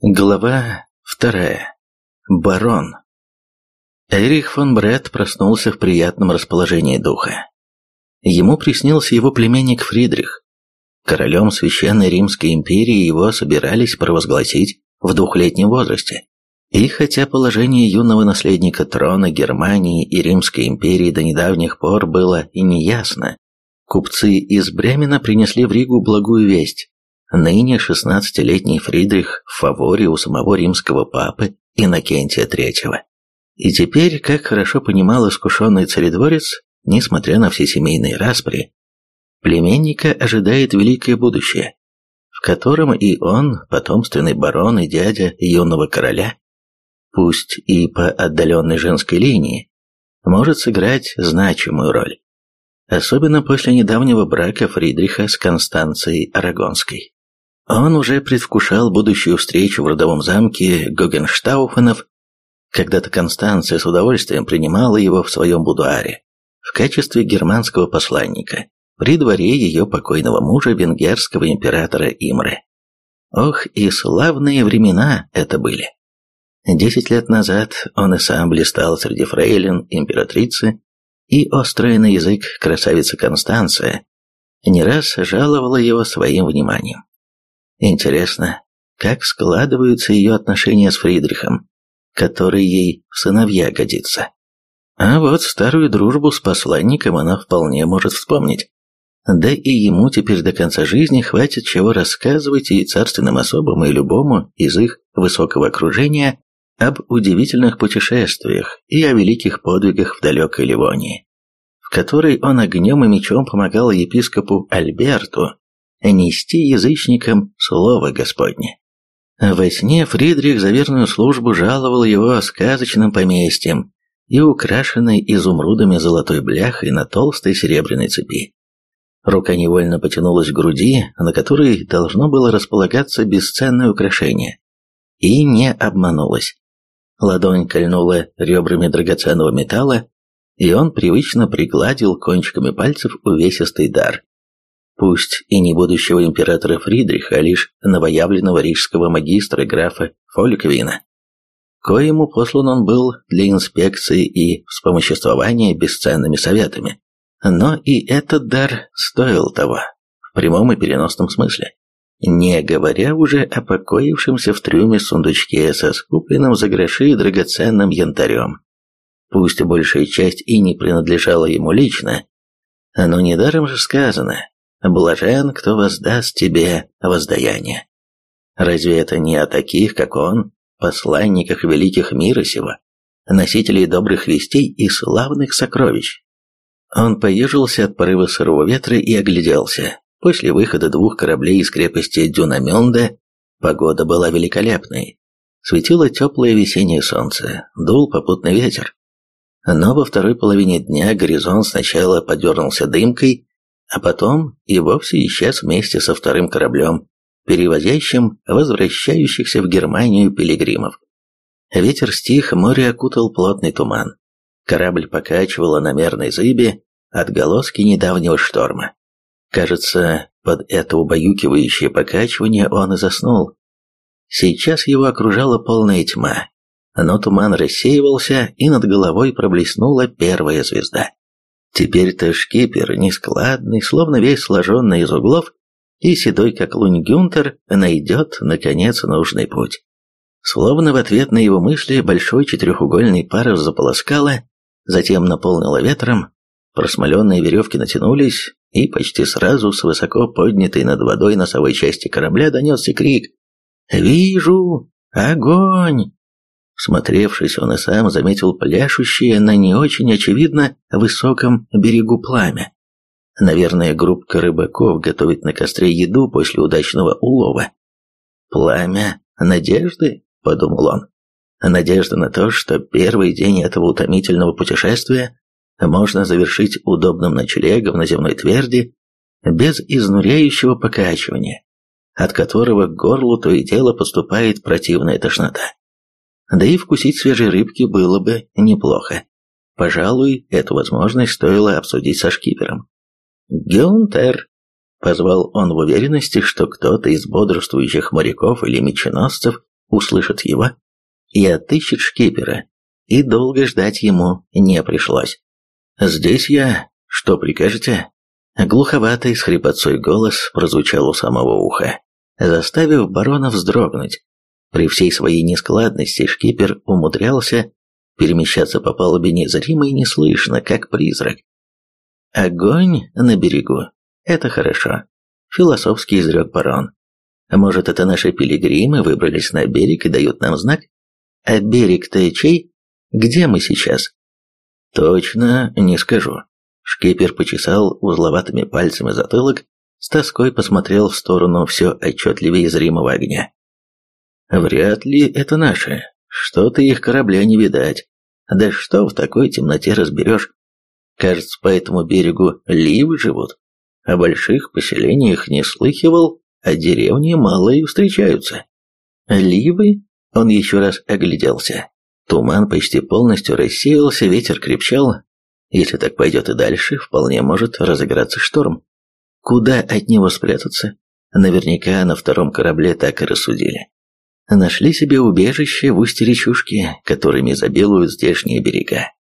Глава вторая. Барон. Эрих фон Бретт проснулся в приятном расположении духа. Ему приснился его племянник Фридрих. Королем Священной Римской империи его собирались провозгласить в двухлетнем возрасте. И хотя положение юного наследника трона Германии и Римской империи до недавних пор было и неясно, купцы из Бремена принесли в Ригу благую весть Ныне шестнадцатилетний Фридрих в фаворе у самого римского папы Иннокентия III. И теперь, как хорошо понимал искушенный царедворец, несмотря на все семейные распри, племенника ожидает великое будущее, в котором и он, потомственный барон и дядя юного короля, пусть и по отдаленной женской линии, может сыграть значимую роль. Особенно после недавнего брака Фридриха с Констанцией Арагонской. Он уже предвкушал будущую встречу в родовом замке Гогенштауфенов. Когда-то Констанция с удовольствием принимала его в своем будуаре в качестве германского посланника при дворе ее покойного мужа, венгерского императора Имры. Ох, и славные времена это были. Десять лет назад он и сам блистал среди фрейлин императрицы, и острая на язык красавица Констанция не раз жаловала его своим вниманием. Интересно, как складываются ее отношения с Фридрихом, который ей в сыновья годится. А вот старую дружбу с посланником она вполне может вспомнить. Да и ему теперь до конца жизни хватит чего рассказывать и царственным особам, и любому из их высокого окружения об удивительных путешествиях и о великих подвигах в далекой Ливонии, в которой он огнем и мечом помогал епископу Альберту нести язычникам слово Господне. Во сне Фридрих за верную службу жаловал его сказочным поместьем и украшенной изумрудами золотой бляхой на толстой серебряной цепи. Рука невольно потянулась к груди, на которой должно было располагаться бесценное украшение. И не обманулась. Ладонь кольнула ребрами драгоценного металла, и он привычно пригладил кончиками пальцев увесистый дар пусть и не будущего императора Фридриха, а лишь новоявленного рижского магистра графа Фольквина, коему послан он был для инспекции и вспомоществования бесценными советами. Но и этот дар стоил того, в прямом и переносном смысле. Не говоря уже о покоившемся в трюме сундучке со скупленным за гроши драгоценным янтарем. Пусть большая часть и не принадлежала ему лично, но недаром же сказано, Блажен, кто воздаст тебе воздаяние. Разве это не о таких, как он, посланниках великих мира сего, носителей добрых вестей и славных сокровищ? Он поежился от порыва сырого ветра и огляделся. После выхода двух кораблей из крепости Дюнамёнда погода была великолепной. Светило теплое весеннее солнце, дул попутный ветер. Но во второй половине дня горизонт сначала подернулся дымкой, а потом и вовсе исчез вместе со вторым кораблем, перевозящим возвращающихся в Германию пилигримов. Ветер стих, море окутал плотный туман. Корабль покачивало на мерной зыбе отголоски недавнего шторма. Кажется, под это убаюкивающее покачивание он и заснул. Сейчас его окружала полная тьма, но туман рассеивался, и над головой проблеснула первая звезда. Теперь-то шкипер, нескладный, словно весь сложенный из углов, и седой, как лунь Гюнтер, найдет, наконец, нужный путь. Словно в ответ на его мысли большой четырехугольный парус заполоскало, затем наполнило ветром, просмоленные веревки натянулись, и почти сразу с высоко поднятой над водой носовой части корабля донесся крик «Вижу! Огонь!» Смотревшись, он и сам заметил пляшущее на не очень очевидно высоком берегу пламя. Наверное, группка рыбаков готовит на костре еду после удачного улова. «Пламя надежды?» – подумал он. Надежда на то, что первый день этого утомительного путешествия можно завершить удобным ночлегом на земной тверди, без изнуряющего покачивания, от которого к горлу то и дело поступает противная тошнота. Да и вкусить свежей рыбки было бы неплохо. Пожалуй, эту возможность стоило обсудить со шкипером. «Гюнтер!» — позвал он в уверенности, что кто-то из бодрствующих моряков или меченосцев услышит его и отыщет шкипера, и долго ждать ему не пришлось. «Здесь я. Что прикажете?» Глуховатый с хрипотцой голос прозвучал у самого уха, заставив барона вздрогнуть. При всей своей нескладности шкипер умудрялся перемещаться по палубе незримо и неслышно, как призрак. «Огонь на берегу. Это хорошо», — философски изрек барон. «Может, это наши пилигримы выбрались на берег и дают нам знак? А берег-то чей? Где мы сейчас?» «Точно не скажу». Шкипер почесал узловатыми пальцами затылок, с тоской посмотрел в сторону все отчетливее зримого огня. «Вряд ли это наши. Что-то их корабля не видать. Да что в такой темноте разберешь? Кажется, по этому берегу ливы живут. О больших поселениях не слыхивал, а деревни мало и встречаются. Ливы? Он еще раз огляделся. Туман почти полностью рассеялся, ветер крепчал. Если так пойдет и дальше, вполне может разыграться шторм. Куда от него спрятаться? Наверняка на втором корабле так и рассудили. Нашли себе убежище в устье речушки, которыми забелуют здешние берега.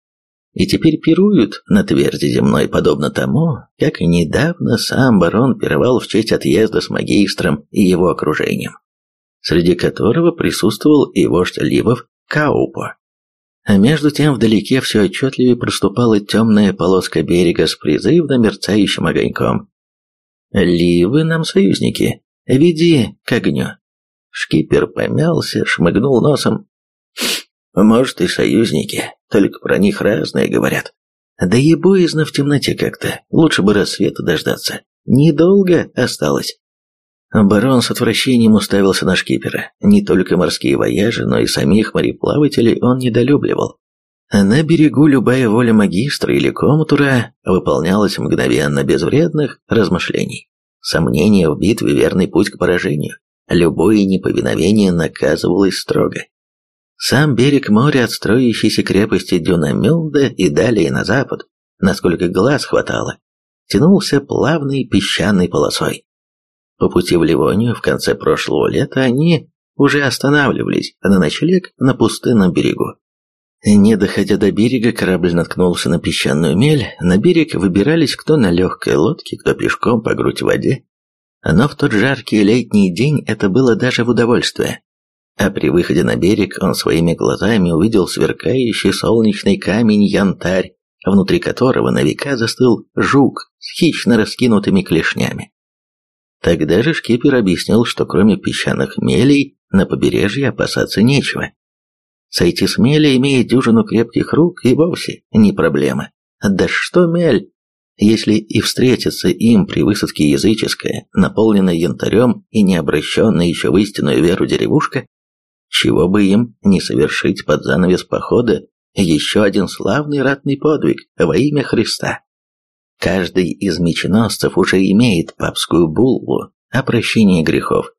И теперь пируют на тверди земной, подобно тому, как недавно сам барон пировал в честь отъезда с магистром и его окружением, среди которого присутствовал и вождь Ливов Каупо. А между тем вдалеке все отчетливее проступала темная полоска берега с призывно мерцающим огоньком. «Ливы нам союзники, веди к огню». Шкипер помялся, шмыгнул носом. «Может, и союзники, только про них разные говорят. Да и боязно в темноте как-то, лучше бы рассвета дождаться. Недолго осталось». Барон с отвращением уставился на шкипера. Не только морские вояжи, но и самих мореплавателей он недолюбливал. На берегу любая воля магистра или комтура выполнялась мгновенно, без вредных размышлений. Сомнение в битве – верный путь к поражению. Любое неповиновение наказывалось строго. Сам берег моря от строящейся крепости Дюнамюнда и далее на запад, насколько глаз хватало, тянулся плавной песчаной полосой. По пути в Ливонию в конце прошлого лета они уже останавливались на ночлег на пустынном берегу. Не доходя до берега, корабль наткнулся на песчаную мель, на берег выбирались кто на легкой лодке, кто пешком по грудь в воде. Но в тот жаркий летний день это было даже в удовольствие. А при выходе на берег он своими глазами увидел сверкающий солнечный камень-янтарь, внутри которого на века застыл жук с хищно раскинутыми клешнями. Тогда же шкипер объяснил, что кроме песчаных мелей на побережье опасаться нечего. Сойти с мели, имея дюжину крепких рук, и вовсе не проблема. Да что мель, если и встретится им при высадке языческая, наполненная янтарем и не обращенная еще в истинную веру деревушка, чего бы им не совершить под занавес похода еще один славный ратный подвиг во имя Христа. Каждый из меченосцев уже имеет папскую буллу о прощении грехов.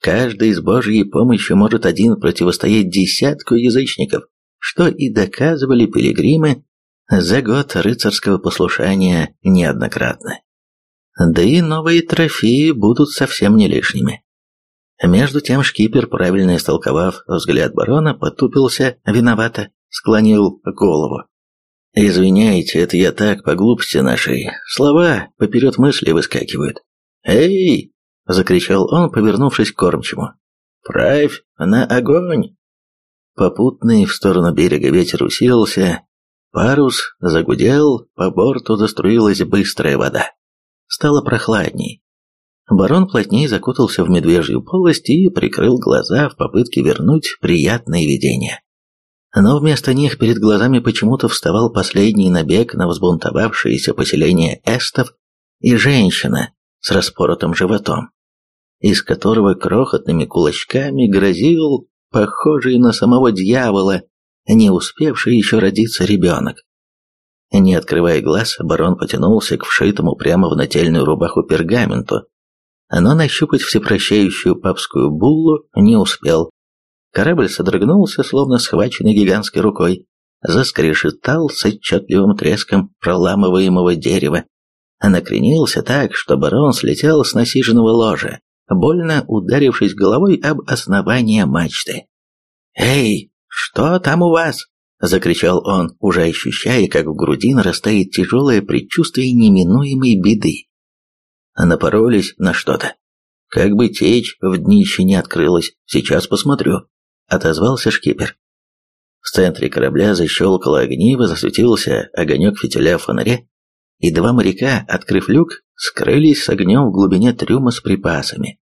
Каждый с Божьей помощью может один противостоять десятку язычников, что и доказывали пилигримы за год рыцарского послушания неоднократно. Да и новые трофеи будут совсем не лишними. Между тем шкипер, правильно истолковав взгляд барона, потупился виновато, склонил голову. «Извиняйте, это я так, по глупости нашей. Слова поперед мысли выскакивают». «Эй!» — закричал он, повернувшись к кормчему. «Правь на огонь!» Попутный в сторону берега ветер усилился, парус загудел, по борту заструилась быстрая вода. Стало прохладней. Барон плотнее закутался в медвежью полость и прикрыл глаза в попытке вернуть приятное видение но вместо них перед глазами почему-то вставал последний набег на взбунтовавшееся поселение эстов и женщина с распоротым животом, из которого крохотными кулачками грозил похожий на самого дьявола, не успевший еще родиться ребенок. Не открывая глаз, барон потянулся к вшитому прямо в нательную рубаху пергаменту, но нащупать всепрощающую папскую буллу не успел. Корабль содрогнулся, словно схваченный гигантской рукой, заскрешетал с отчетливым треском проламываемого дерева, накренился так, что барон слетел с насиженного ложа, больно ударившись головой об основание мачты. «Эй, что там у вас?» – закричал он, уже ощущая, как в груди нарастает тяжелое предчувствие неминуемой беды. Напоролись на что-то. Как бы течь в днище не открылась, сейчас посмотрю, отозвался шкипер. В центре корабля защелкало огниво, засветился огонек фитиля в фонаре, и два моряка, открыв люк, скрылись с огнем в глубине трюма с припасами.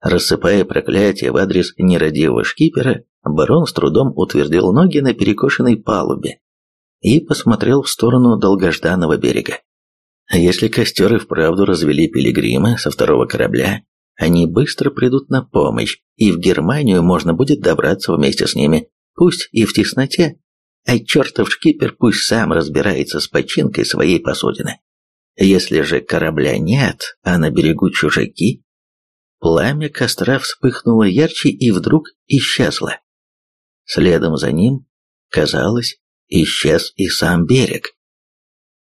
Рассыпая проклятие в адрес нерадивого шкипера, барон с трудом утвердил ноги на перекошенной палубе и посмотрел в сторону долгожданного берега. Если костер и вправду развели пилигримы со второго корабля, они быстро придут на помощь, и в Германию можно будет добраться вместе с ними, пусть и в тесноте, а чертов шкипер пусть сам разбирается с починкой своей посудины. Если же корабля нет, а на берегу чужаки, пламя костра вспыхнуло ярче и вдруг исчезло. Следом за ним, казалось, исчез и сам берег.